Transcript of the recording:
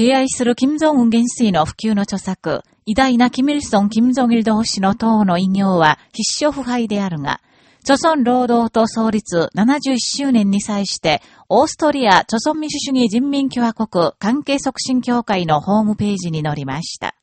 敬愛する金正恩元帥の普及の著作、偉大なキミルソン・キム・ジ同士の党の偉業は必勝腐敗であるが、著村労働党創立71周年に際して、オーストリア著村民主主義人民共和国関係促進協会のホームページに載りました。